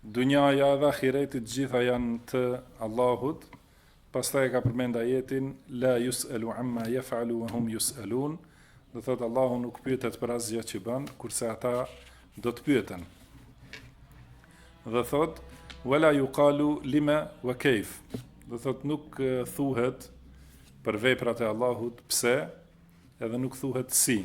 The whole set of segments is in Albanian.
Dunjaja edhe ahireti të gjitha janë të Allahut. Pastaj e ka përmend ajetin la yusalu amma yaf'alu wa hum yusalun. Domethënë Allahu nuk pyetet për asgjë që bën, kurse ata do të pyeten. Dhe thotë wala yuqalu lima wa kayf. Domethënë nuk thuhet për veprat e Allahut pse edhe nuk thuhet si.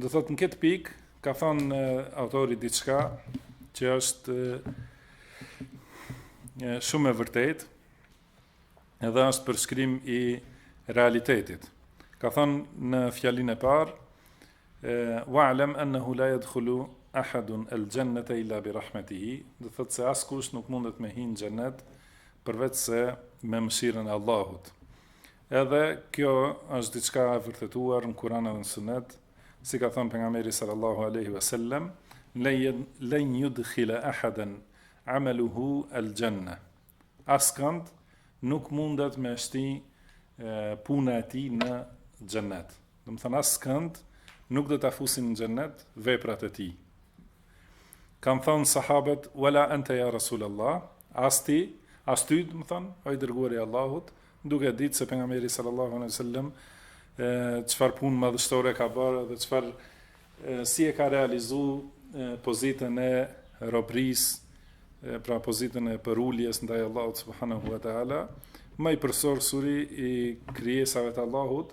Domethënë në këtë pikë ka thënë autori diçka që është e, shumë e vërtetë, edhe është përshkrim i realitetit. Ka thënë në fjalinë e parë, wa'lam annahu la yadkhulu ahadun al-jannata illa bi rahmatihi, domethënë se askush nuk mundet me hy në xhennet përveç se me mëshirën e Allahut. Edhe kjo është diçka e vërtetuar në Kur'an dhe në Sunnet, si ka thënë pejgamberi sallallahu alaihi wasallam, "Len yudkhila ahadan amaluhu al-janna." Askënd nuk mundet me shti puna e tij në xhennet. Domethënë askënd nuk do ta fusin në xhennet veprat e tij. Kanë thënë sahabët wala anta ya rasul Allah, as ti, as ty, domethënë, o i dërguari i Allahut, duke ditë se pejgamberi sallallahu alaihi wasallam çfarë punë madhështore ka bërë dhe çfarë si e ka realizuar pozitën e robrisë pra pozitën e përuljes ndaj Allahut subhanahu wa taala, më i përsosuri i krijesave të Allahut,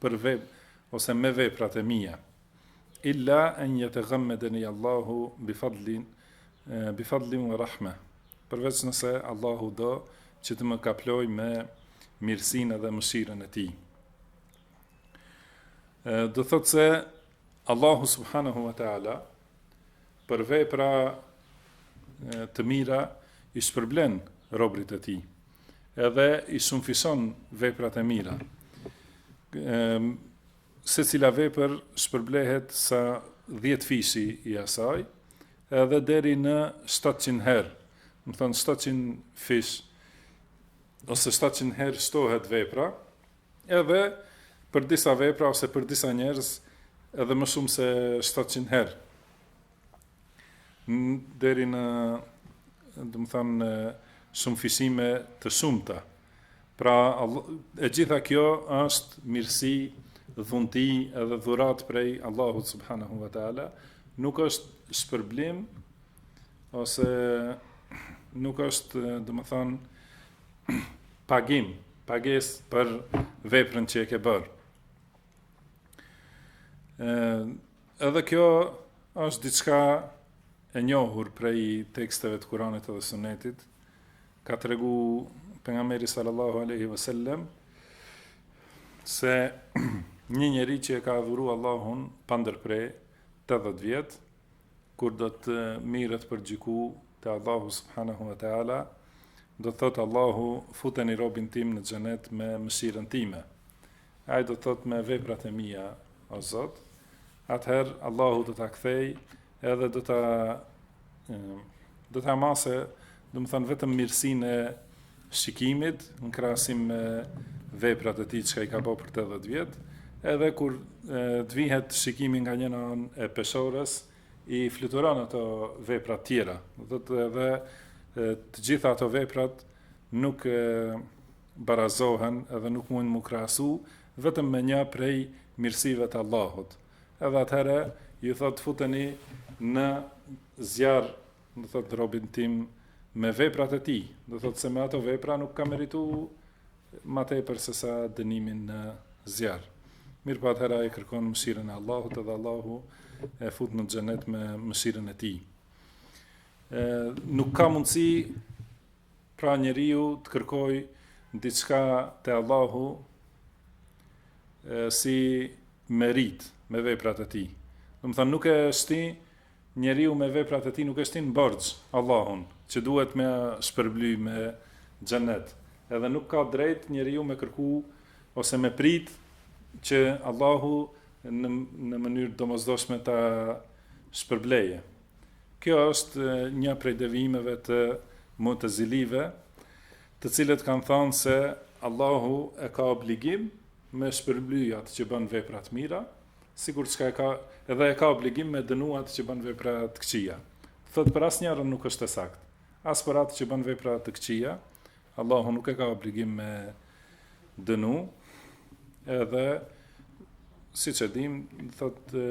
për vep ose me veprat e mia illa an yataghammadani Allahu bi fadlin bi fadlin wa rahma përveç nëse Allahu do që të më kaplojë me mirësinë dhe mëshirën e tij do të thotë se Allahu subhanahu wa taala për vepra të mira i shpërblen robërit e tij edhe i shumëfishon veprat e mira. Ehm, secila vepër shpërblehet sa 10 fishi i asaj, edhe deri në 700 herë, domethënë 700 fish, ose 700 herë shtohet vepra, edhe për disa vepra, ose për disa njerëz, edhe më shumë se 700 herë. deri në domethënë shumëfishime të shumta. Pra e gjitha kjo është mirësi, dhunti edhe dhuratë prej Allahut subhanahu wa taala, nuk është shpërblim ose nuk është, domethënë pagim, pagesë për veprën që e ke bërë. Ëh Edhe kjo është diçka e njohur prej teksteve të Kuranit dhe Sunnetit. Ka tregu pejgamberi sallallahu alaihi wasallam se një njeri që e ka adhuru Allahun pandërpre 80 vjet kur do të mirët për gjyku te Allahu subhanahu wa taala do të thotë Allahu futeni robin tim në xhenet me mëshirën time Ai do të thotë me veprat e mia, o Zot, atëherë Allahu do ta kthej edhe do ta do ta masë, domethanë vetëm mirësinë e shikimit në krahasim me veprat e tij që i ka bërë për 80 vjet, edhe kur të vihet shikimi nga njëna anë e peshores, i fluturon ato veprat tjera. Domethanë edhe të gjitha ato veprat nuk barazohen edhe nuk mujnë mu krahasu vetëm me një prej mirësive të Allahut. Edhe atëherë ju thotë futeni në zjarr, domethanë robin tim me veprat e tij, domethanë se me ato vepra nuk ka meritu ma tepër se sa dënimin në zjarr. Mirëpo atëherë ai kërkon mëshirën e Allahut edhe Allahu e fut në xhenet me mëshirën e tij. Ë nuk ka mundësi Pra njeriu të kërkojë diçka te Allahu si meritë me veprat e tij. Domethanë nuk e shti njeriu me veprat e tij nuk e shtin në borxh Allahun, që duhet me shpërbly me xhenet. Edhe nuk ka drejtë njeriu me kërku ose me prit që Allahu në në mënyrë domosdoshme ta shpërbleje. Kjo është një prej devijimeve të Mu'tazilive, të cilët kanë thënë se Allahu e ka obligim me shpërbly atë që bën vepra të mira, sikur çka e ka edhe e ka obligim me dënu atë që bën vepra të këqija. Thotë për asnjërin nuk është e saktë. As për atë që bën vepra të këqija, Allahu nuk e ka obligim me dënu. Edhe siç e dim, thotë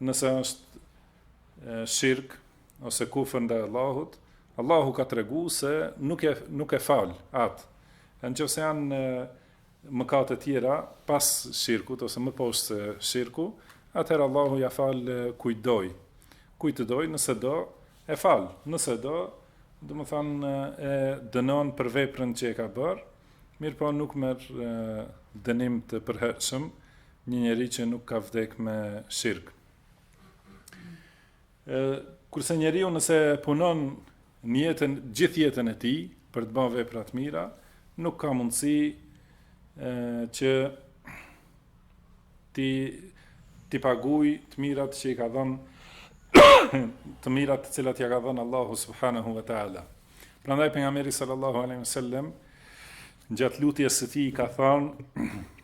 Nëse është shirk ose kufër ndaj Allahut, Allahu ka tregu se nuk e nuk e fal atë. Nëse janë mëkate të tjera pas shirkut ose më poshtë se shirku, atëherë Allahu ja fal kujt doj. Kujt të doj, nëse do, e fal. Nëse do, domethanë e dënon për veprën që e ka bërë, Mirëpo nuk merr dënim të përhershëm një njeri që nuk ka vdek me shirk. Kurse njeriu nëse punon jetën gjithë jetën e tij për të bërë vepra të mira, nuk ka mundësi ë që ti ti paguaj të mirat që i ka dhënë të mirat të cilat ia ka dhënë Allahu subhanahu wa taala. Prandaj pejgamberi sallallahu alejhi ve sellem gjatë lutjes së tij ka thënë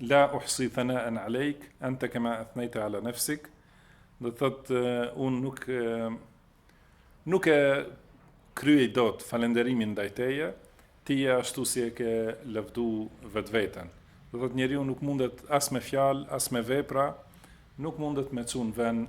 la uhsi thana'an alejk anta kama athnayta ala nafsik do thot un nuk nuk e kryej dot falënderimin ndaj teje ti je ashtu si e ke lëvdu vetveten do thot njeriu nuk mundet as me fjalë as me vepra nuk mundet me çu në vend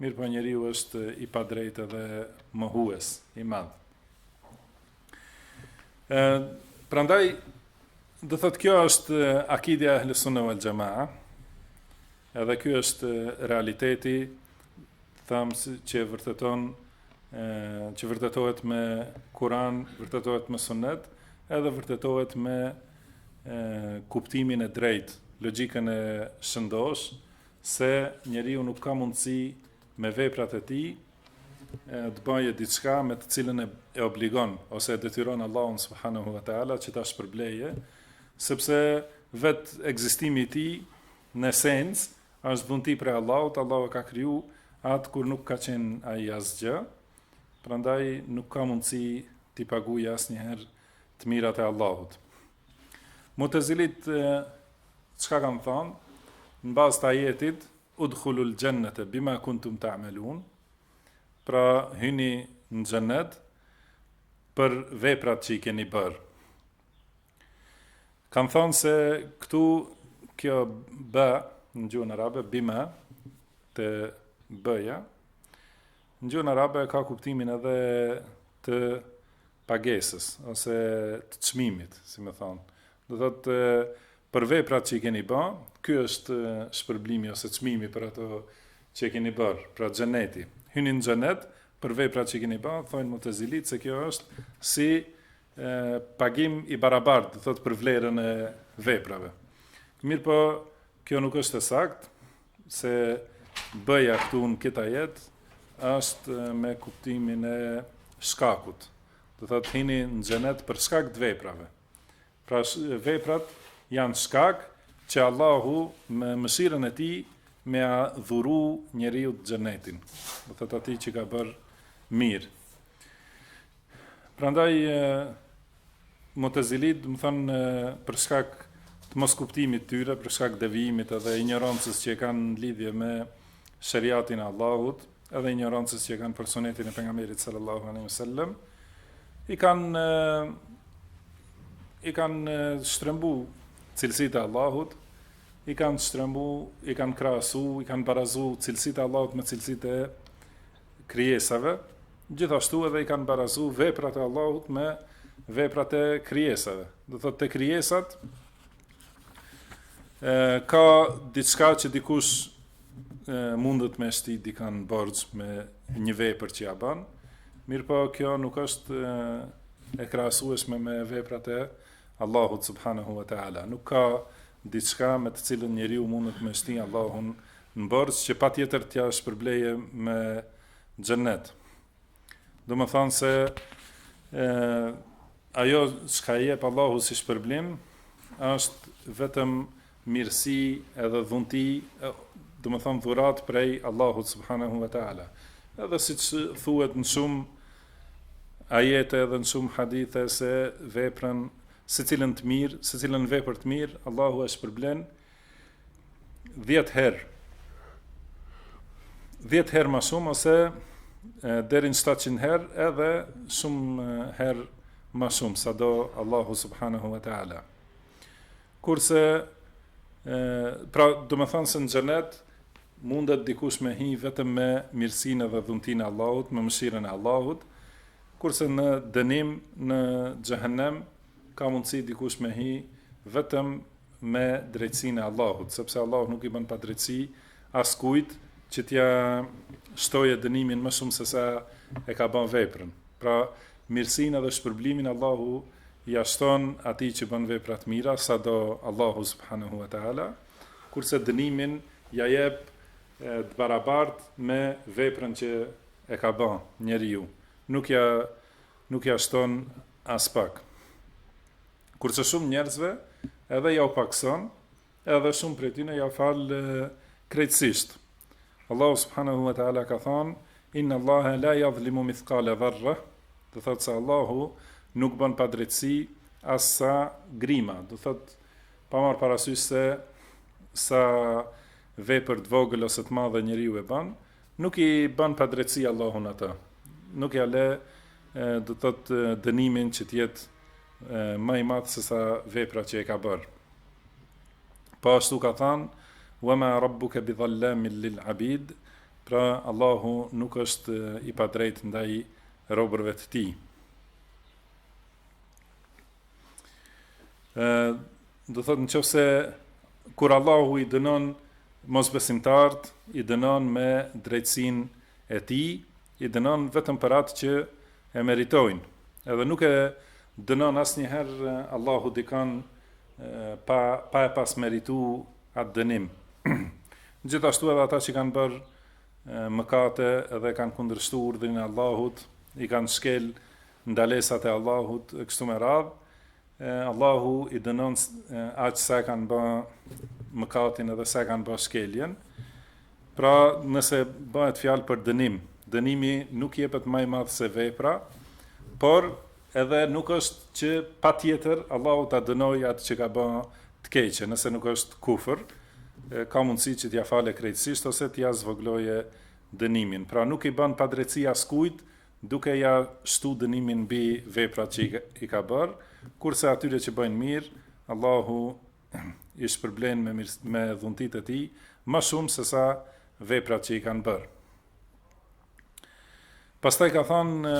Mirëpo njeriu është i padrejtë dhe mohues i madh. Ë prandaj do thotë kjo është akidja e Ahlusunna wal Xhemaa. Edhe ky është realiteti thamë si që vërteton ë që vërtetohet me Kur'an, vërtetohet me Sunnet, edhe vërtetohet me ë kuptimin e drejtë, logjikën e shëndosh, se njeriu nuk ka mundësi me veprat e tij të bëjë diçka me të cilën e, e obligon ose e detyron Allahun subhanahu wa taala që ta shpërbleje, sepse vet ekzistimi i tij në esencë është dhunti prej Allahut, Allahu e ka kriju atë kur nuk ka qenë ai asgjë. Prandaj nuk ka mundësi t'i paguaj asnjëherë të mirat e Allahut. Mutezilit çka kanë thënë në bazë të ajetit udkhulul jannata bima kuntum ta'malun pra hyni në xhennet për veprat që i keni bër. Kan thënë se këtu kjo b në gjuhën arabe bima të bëja në gjuhën arabe ka kuptimin edhe të pagesës ose të çmimit, si me thënë. Do të thotë për veprat që i keni bë, ky është shpërblimi ose çmimi për ato që i keni bër, pra xheneti. Hyni në xhenet për veprat që i keni bë, thonë mutezilit se kjo është si e, pagim i barabartë, do thotë për vlerën e veprave. Mirëpo, kjo nuk është e saktë, se bëja këtu në këtë ajet, është me kuptimin e shkakut. Do të thotë hini në xhenet për shkak të veprave. Pra veprat janë shkak që Allahu me mëshirën e tij me ia dhuru njeriut xhenetin. Do thot atij që ka bërë mirë. Prandaj Mu'tazilit, domethënë për shkak të moskuptimit të tyre, për shkak të devijimit edhe injorancës që e kanë në lidhje me shariatin e Allahut, edhe injorancës që e kanë për sunetin e pejgamberit sallallahu alaihi wasallam, i kanë i kanë shtrembu cilësitë e Allahut, i kanë shtrembu, i kanë krahasu, i kanë barazu cilësitë e Allahut me cilësitë e krijesave, gjithashtu edhe i kanë barazu veprat e Allahut me veprat e krijesave. Do thotë te krijesat e ka diçka që dikush e, mundet me e shti dikan në borxh me një vepër që ja bën, mirëpo kjo nuk është e, e krahasueshme me veprat e Allahut subhanahu wa taala. Nuk ka diçka me të cilën njeriu mundet me shti Allahun Në borxh që patjetër t'ia shpërblejë me xhennet. Domethënë se ë ajo çka jep Allahu si shpërblim është vetëm mirësi edhe dhunti, domethënë dhuratë prej Allahut subhanahu wa ta'ala. Edhe siç thuhet në shumë ajete edhe në shumë hadithe se veprën secilën të mirë, secilën vepër të mirë, Allahu e shpërblen 10 herë 10 herë më shumë ose deri në 700 herë edhe shumë herë më shumë sa do Allahu subhanahu wa taala. Kurse pra domethënë se në xhenet mundet dikush me hi vetëm me mirësinë dhe dhuntinë e Allahut, me mëshirën e Allahut, kurse në dënim në xhehenem Ka mundësi dikush me hi vetëm me drejtësinë e Allahut, sepse Allahu nuk i bën padrejtësi askujt që t'ia shtojë dënimin më shumë se sa e ka bërë veprën. Pra, mirësinë dhe shpërblimin Allahu ia shton atij që bën vepra të mira, sa do Allahu subhanahu wa taala, kurse dënimin ia jep të barabartë me veprën që e ka bërë njeriu. Nuk ia Nuk ia shton aspak. Kurse shumë njerëzve edhe iau pakëson, edhe shumë prej tyre ia fal krejtësisht. Allahu subhanahu wa taala ka thënë: "Inna Allaha la yadhlimu mithqala dharra", do thotë se Allahu nuk bën padrejtësi as sa grima, do thotë pa marr parasysh se sa vepër të vogël ose të madhe njeriu e bën, Nuk i bën padrejtësi Allahu atë, nuk ia le do thotë dënimin që të jetë ma i madh se sa vepra që e ka bërë. Po ashtu ka thanë wa ma rabbuka bi dhallamin lil abid, pra Allahu nuk është i padrejtë ndaj robërve të tij. Ë do thotë nëse kur Allahu i dënon mosbesimtarët, i dënon me drejtësinë e tij, i dënon vetëm për atë që e meritojnë. Edhe nuk e dënon asnjëherë Allahu dikon pa pa e pas meritu atë dënim. Gjithashtu edhe ata që kanë bërë mëkate dhe kanë kundërshtu urdhrin e Allahut, i kanë shkel ndalesat e Allahut e kështu me radhë, Allahu i dënon aq sa e kanë bë mëkatin edhe sa e kanë bë shkeljen. Pra, nëse bëhet fjalë për dënim, dënimi nuk jepet ma i madh se vepra, por edhe nuk është që patjetër Allahu ta dënojë atë që ka bë të keqe, nëse nuk është kufër, ka mundësi që t'ia falë krejtësisht ose t'ia zvogëlojë dënimin. Pra, nuk i bën padrejtësi askujt duke ia shtu dënimin mbi veprat që i ka bërë, kurse atyre që bëjnë mirë, Allahu i shpërblen me, me dhuntitë e tij, ma shumë se sa veprat që i kanë bërë. Pastaj ka thënë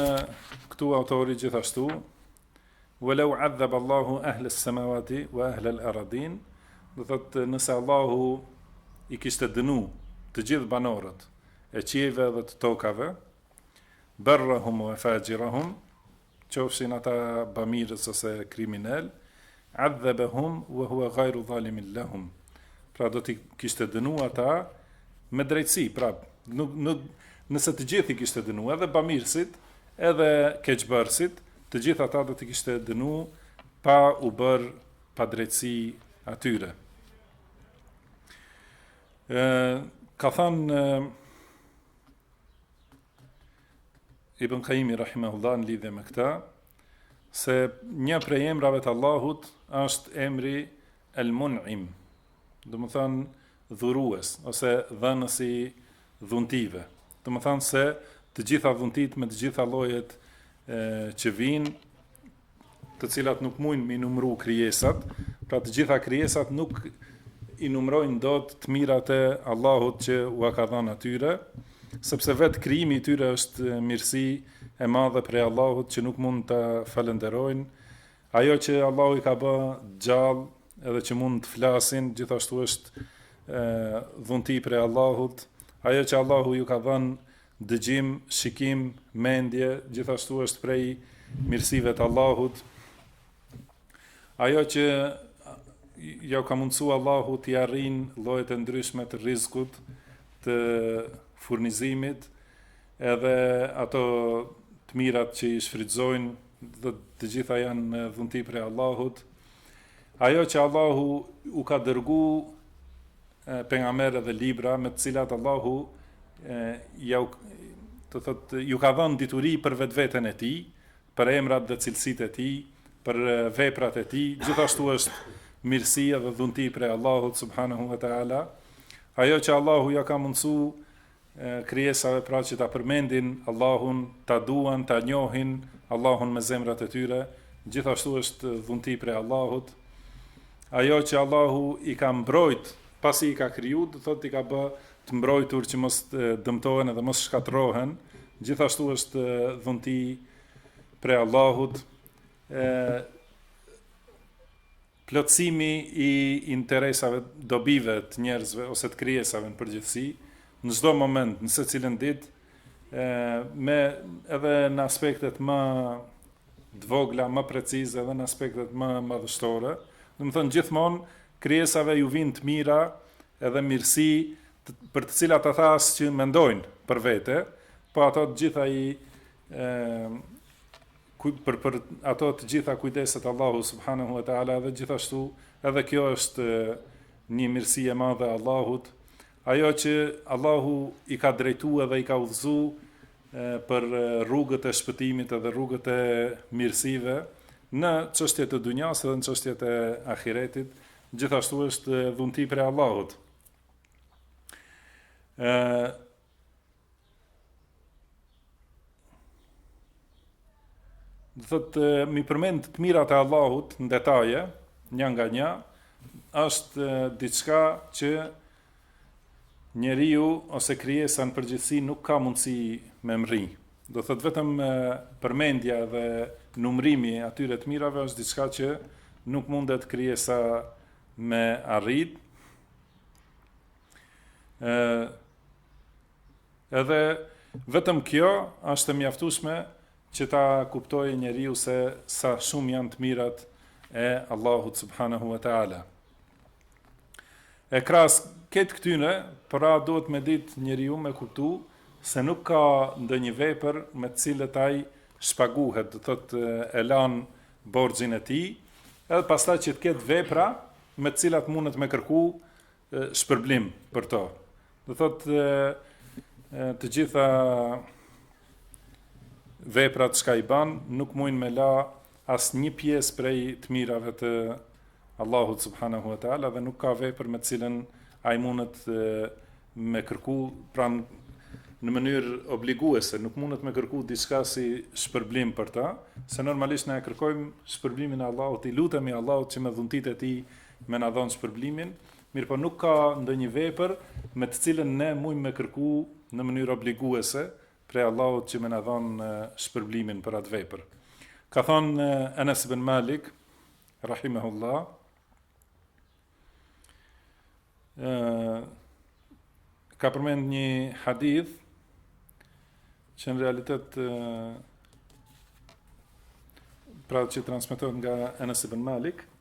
këtu autori gjithashtu Walau adhab Allahu ahli as-samawati wa ahli al-ardin, do thotë nëse Allahu i kishte dënu të gjithë banorët e qiejve dhe të tokave, Barrahum wa fajirahum, qofshin ata bamirës ose kriminelë, Adhabahum wa huwa ghayru zalimin lahum. Pra do t'i kishte dënu ata me drejtësi, pra nuk nuk nëse të gjithë i kishte dënu edhe bamirësit, edhe keqbërësit, të gjithë ata do t'i kishte dënu pa u bërë padrejtësi atyre. Ë ka thanë Ibn Kajimi, Rahimahullah, në lidhje me këta, se një prej emrave të Allahut është emri El Mun'im, domethanë dhurues, ose dhënës i dhuntive. Domethanë se të gjitha dhuntitë me të gjitha llojet e, që vijnë, të cilat nuk mujnë me i numru krijesat, pra të gjitha krijesat nuk i numrojnë dot të mirat e Allahut që ua ka dhënë atyre, sepse vetë krijimi i tyre është mirësi e madhe prej Allahut që nuk mund ta falenderojnë, ajo që Allahu i ka bë gjallë edhe që mund të flasin, gjithashtu është dhunti prej Allahut, ajo që Allahu ju ka dhënë Dëgjim, shikim, mendje, gjithashtu është prej mirësive të Allahut. Ajo që jau ka mundësu Allahu t'i arrijnë llojet e ndryshme të rizkut, të furnizimit, edhe ato të mirat që i shfrytëzojnë, dhe të gjitha janë dhunti prej Allahut. Ajo që Allahu u ka dërgu pejgamberë dhe libra me të cilat Allahu jau, do thotë ju ka dhënë dituri për vetveten e tij, për emrat dhe cilësitë e tij, për veprat e tij, gjithashtu është mirësi dhe dhunti prej Allahut subhanahu wa taala. Ajo që Allahu ja ka mundësu krijesave pra që ta përmendin Allahun, ta duan, ta njohin Allahun me zemrat e tyre, gjithashtu është dhunti prej Allahut. Ajo që Allahu i ka mbrojt, pasi i ka kriju, do thotë i ka bë të mbrojtur që mos dëmtohen edhe mos shkatrrohen, gjithashtu është dhunti prej Allahut. E, Plotësimi i interesave, dobive, të njerëzve ose të krijesave në përgjithësi, në çdo moment, në secilën ditë, e edhe në aspektet më të vogla, më precize edhe në aspektet më madhështore. Domethënë gjithmonë krijesave ju vijnë të mira edhe mirësi për të cilat ata as që mendojnë për vete, po ato të gjitha i për për ato të gjitha kujdeset Allahu subhanahu wa taala dhe gjithashtu edhe kjo është një mirësi e madhe e Allahut ajo që Allahu i ka drejtu dhe i ka udhëzu për rrugët e shpëtimit edhe rrugët e mirësive në çështjet e dunjas dhe në çështjet e ahiretit gjithashtu është dhunti prej Allahut ë Do thotë, me i përmend të mirat e Allahut në detaje, një nga një, është diçka që njeriu ose krijesa në përgjithësi nuk ka mundësi me mrri. Do thotë vetëm përmendja dhe numrimi i atyre të mirave është diçka që nuk mundet krijesa me e arrit. Ëh Edhe vetëm kjo është e mjaftueshme që ta kuptojë njeriu se sa shumë janë të mirat e Allahut subhanahu wa taala. E kras ket ktyne, pra duhet me ditë njeriu me kuptu se nuk ka ndonjë vepër me të cilat ai shpaguhet, do thotë e lan borxhin e tij, edhe pastaj që të ketë vepra me të cilat mundet me kërku shpërblim për to. Do thot e, e, të gjitha veprat çka i ban nuk mujn me la as një pjesë prej të mirave të Allahut subhanahu wa taala dhe nuk ka vepër me të cilën ai mundet me kërku pra në mënyrë obliguese, nuk mundet me kërku diçka si shpërblim për to, se normalisht ne e kërkojmë shpërblimin e Allahut, i lutemi Allahut që me dhuntitë e tij me na dhon shpërblimin, mirëpo nuk ka ndonjë vepër me të cilën ne mujmë me kërku në mënyrë obliguese prej Allahut që me na dhon shpërblimin për atë vepër. Ka thon Enes ibn Malik rahimahullah ka përmend një hadith që në realitet pra që transmetohet nga Enes ibn Malik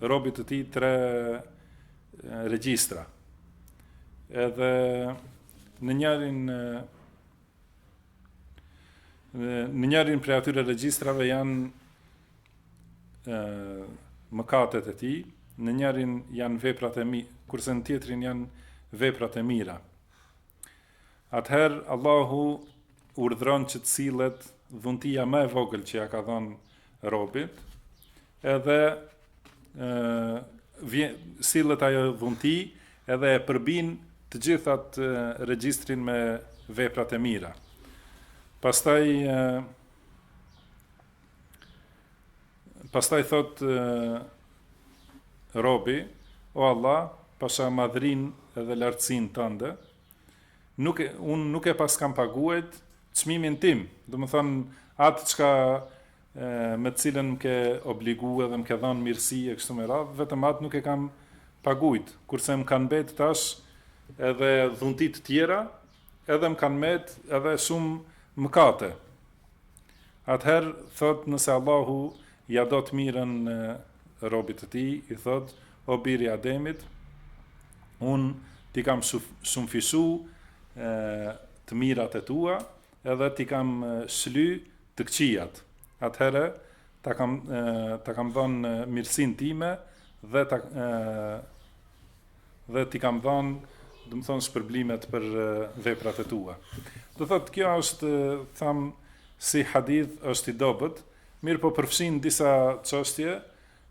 robit të tij tre regjistra. Edhe në njërin në njërin prej atyre regjistrave janë mëkatet e tij, në njërin janë veprat e mi, kurse në tjetrin janë veprat e mira. Atëherë Allahu urdhëron që të sillet dhuntia më e vogël që ia ka dhonë robit, edhe ë sillet ajo dhunti, edhe e përbin të gjithë atë regjistrin me veprat e mira. Pastaj Pastaj thot robi, o Allah, pasha madhninë edhe lartësinë tande, nuk e, unë nuk e pas kam paguajt çmimin tim, domethonë atë çka me të cilën më ke obligu edhe më ke dhanë mirësi e kështu me radhë, vetëm atë nuk e kam pagujt, kurse më kanë mbetë tash edhe dhunti të tjera, edhe më kanë mbetë edhe shumë mëkate. Atëherë thot nëse Allahu ia do të mirën robit të tij, i thot o biri i Ademit, unë t'i kam shumëfishu e, të mirat e tua, edhe t'i kam shly të këqijat. Atëherë ta kam ta kam dhënë mirësinë time dhe ta e, dhe t'i kam dhënë, domethënë shpërblimet për veprat e tua. Do thotë kjo është tham si hadith është i dobët, mirëpo përfshin disa çështje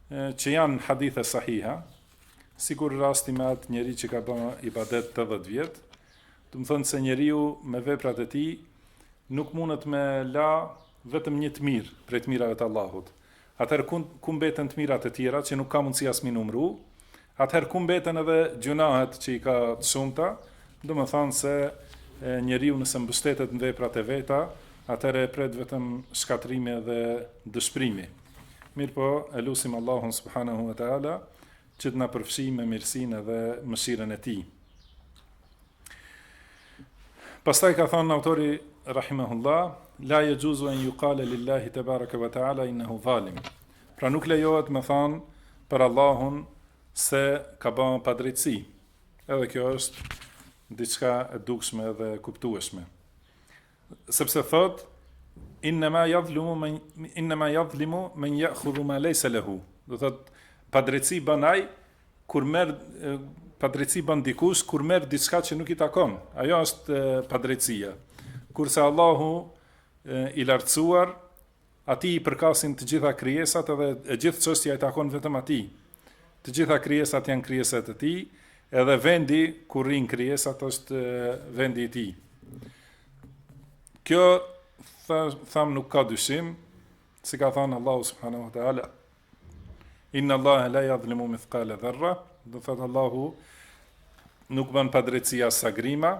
që janë hadithe sahiha, sikur rasti me atë njeri që ka bënë ibadet 80 vjet, domethënë se njeriu me veprat e tij nuk mundet me la vetëm një të mirë prej të mirave të Allahut. Atëherë ku, ku mbeten të mirat e tjera, që nuk ka mundësi as mi numru, atëherë ku mbeten edhe gjynahet që i ka të shumta, domethanë se njeriu nëse mbështetet në veprat e veta, atëherë e pret vetëm shkatërrimi dhe dëshpërimi. Mirëpo, e lusim Allahun subhanahu wa ta'ala, që të na përfshijë me mirësinë dhe mëshirën e tij. Pastaj ka thënë autori rahimahullah, la jexhuzu en jukale lillahi tebaraka ve teala innehu dhalim. Pra nuk lejohet me thanë për Allahun se ka ba padrejtësi. Edhe kjo është diçka e dukshme dhe e kuptueshme. Sepse thotë innema jadhlimu men, innema jadhlimu men je'hudhu ma lejse lehu. Do thotë padrejtësi bën ai kur merr padrejtësi bën dikush kur merr diçka që nuk i takon. Ajo është padrejtësia. Kurse Allahu i lartësuar Atij i përkasin të gjitha krijesat edhe e gjithë çështja i takon vetëm Atij. Të gjitha krijesat janë krijesat e Tij, edhe vendi ku rrinë krijesat është vendi i Tij. Kjo tham nuk ka dyshim, si ka thënë Allahu subhanahu wa taala, Inna Allahe la jadhlimu mithkale dherra, do thotë Allahu nuk bën padrejtësi as sa grima,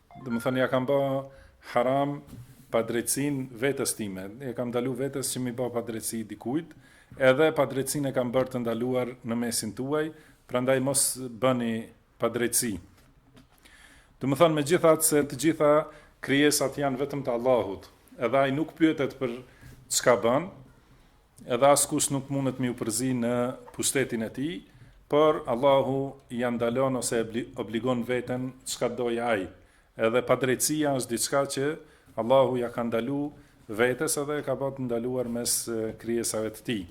Domethënë ja kam bë haram padrejtësinë vetes time. Ja kam ndalu vetes që m'i bo padrejtësi dikujt, edhe padrejtësinë e kam bërë të ndaluar në mesin tuaj, prandaj mos bëni padrejtësi. Domethënë megjithatë se të gjitha krijesat janë vetëm të Allahut, edhe ai nuk pyetet për çka bën, Edhe askush nuk mundet me ju përzi në pushtetin e tij, por Allahu ia ndalon ose e obligon veten çka do Ai. Edhe padrejtësia është diçka që Allahu ia ka ndalu vetes edhe e ka ba të ndaluar mes krijesave të Tij.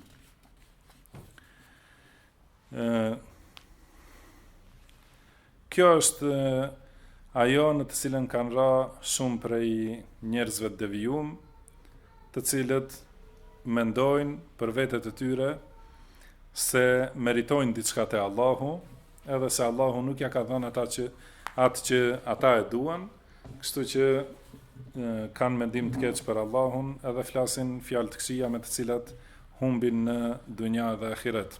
Kjo është ajo në të cilën kanë ra shumë prej njerëzve të devijum, të cilët mendojnë për vetet e tyre se meritojnë diçka te Allahu, edhe se Allahu nuk ja ka dhënë ata që atë që ata e duan, kështu që kanë mendim të keq për Allahun, edhe flasin fjalë të këqija me të cilat humbin në dunja dhe ahiret.